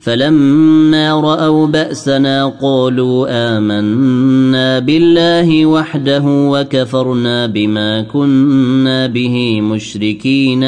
فلما رأوا بأسنا قالوا آمنا بالله وحده وكفرنا بما كنا به مشركين.